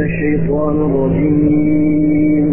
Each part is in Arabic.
الشيطان الرجيم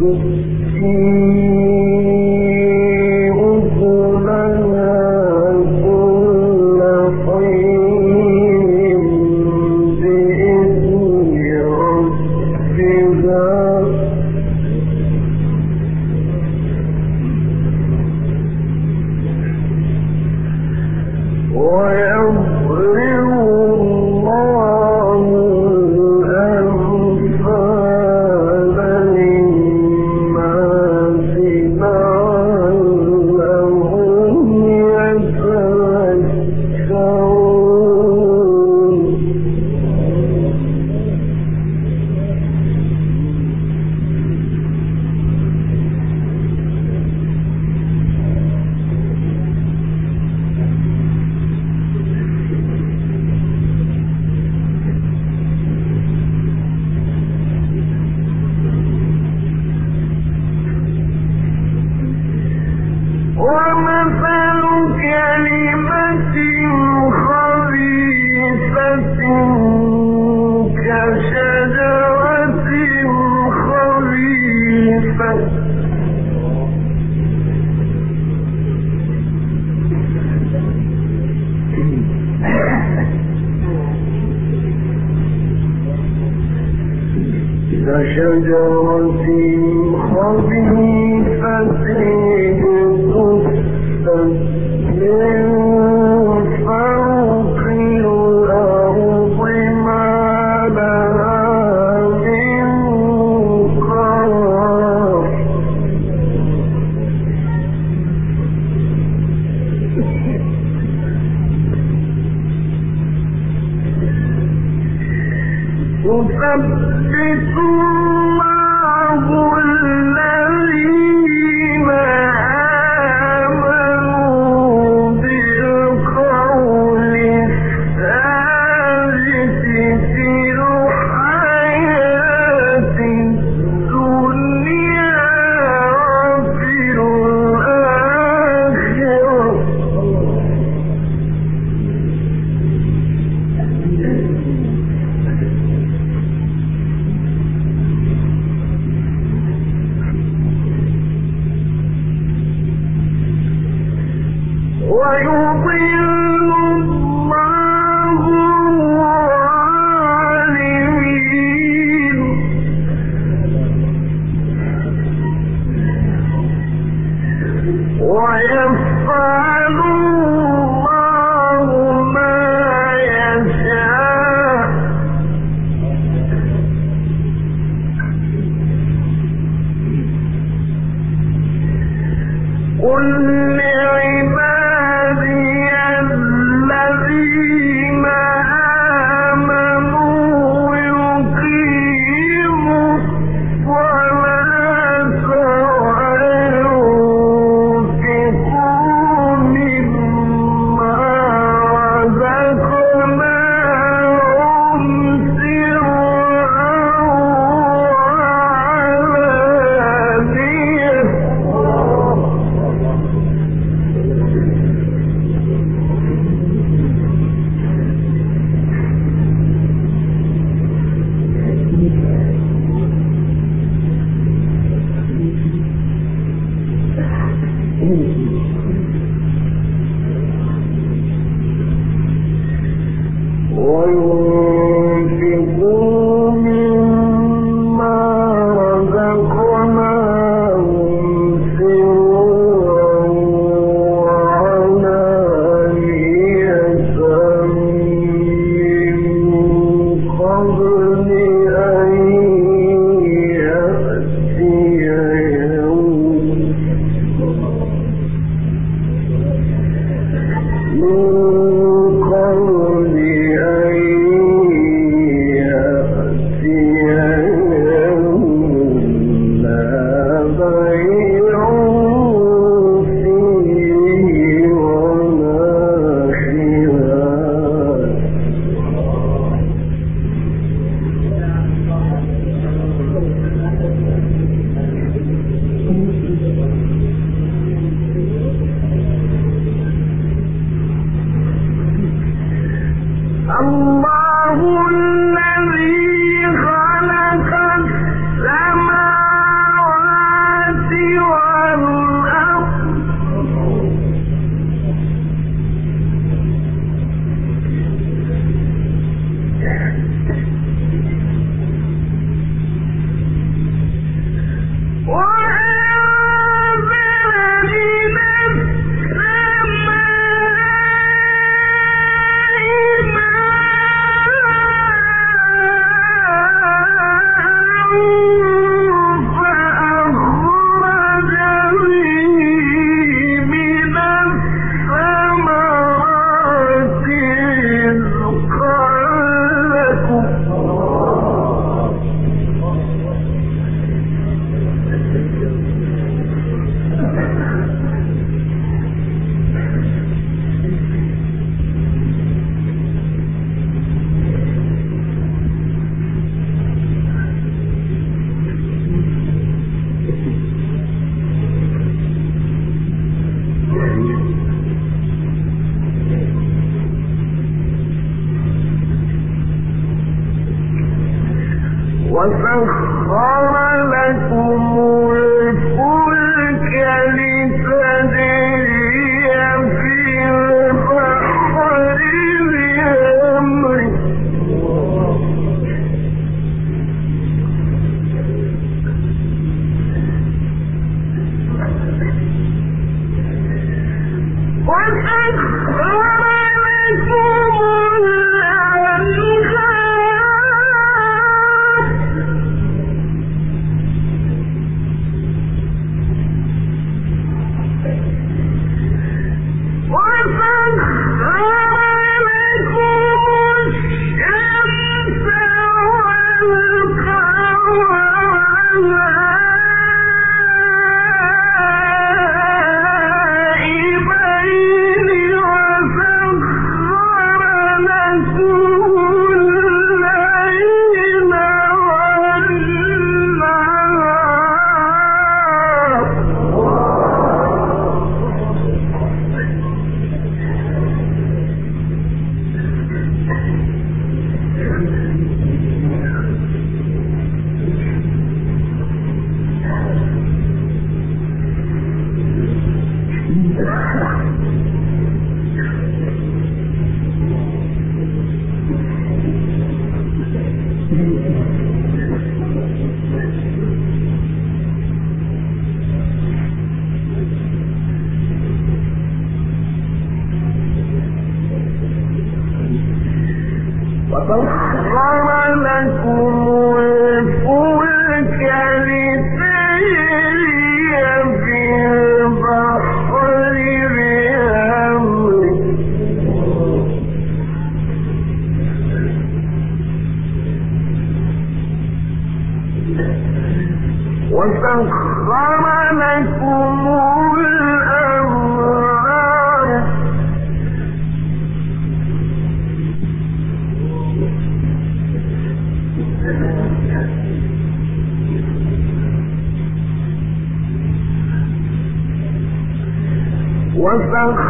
تو Oh. وسخر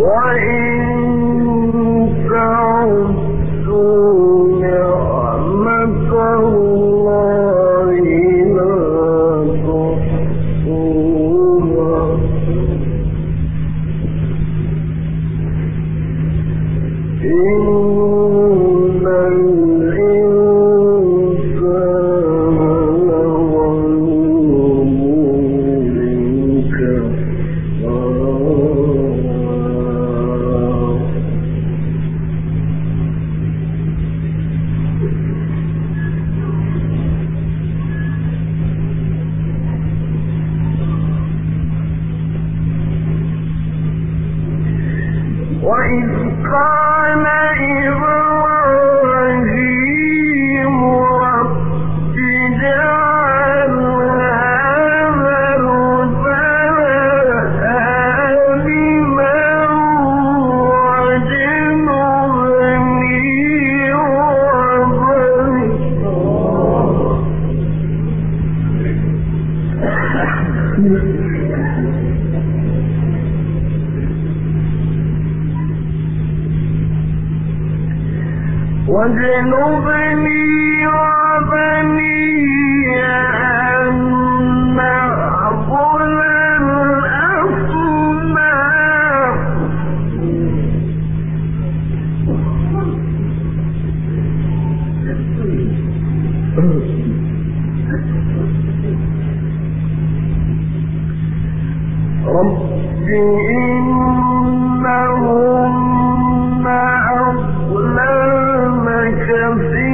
وإن قال إبراهيم الخروج رب إنهم أظلم كثير